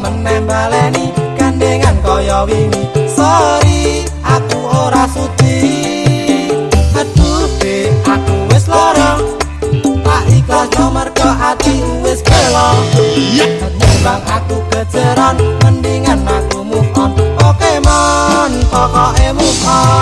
meneh baleni gandengan kaya wingi. Sorry aku ora suci. Aduh be aku wis lara. Tak ikhlas nomor ke ati wis kelo bang aku keceran mendingan aku move on. Pokemon pokoke move on.